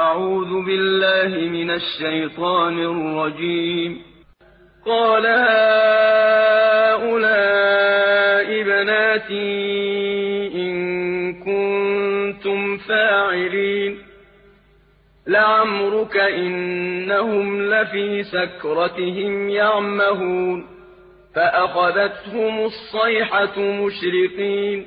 أعوذ بالله من الشيطان الرجيم. قال هؤلاء بناتي إن كنتم فاعلين. لعمرك إنهم لفي سكرتهم يعمهون. فأخذتهم الصيحة مشرقين.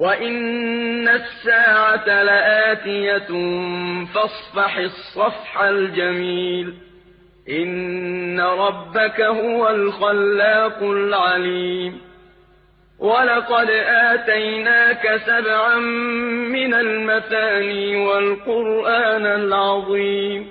وإن الساعة لآتية فاصفح الصفح الجميل إن ربك هو الخلاق العليم ولقد آتيناك سبعا من المثاني والقرآن العظيم